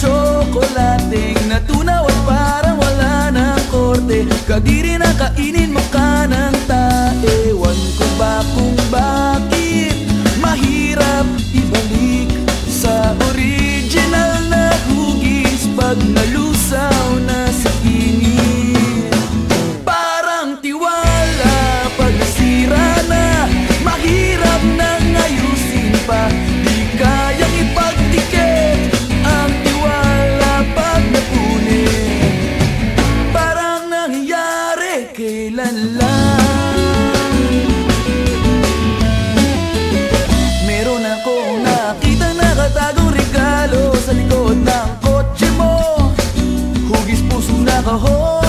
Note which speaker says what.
Speaker 1: chocolate. have a hole